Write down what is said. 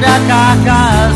Adakah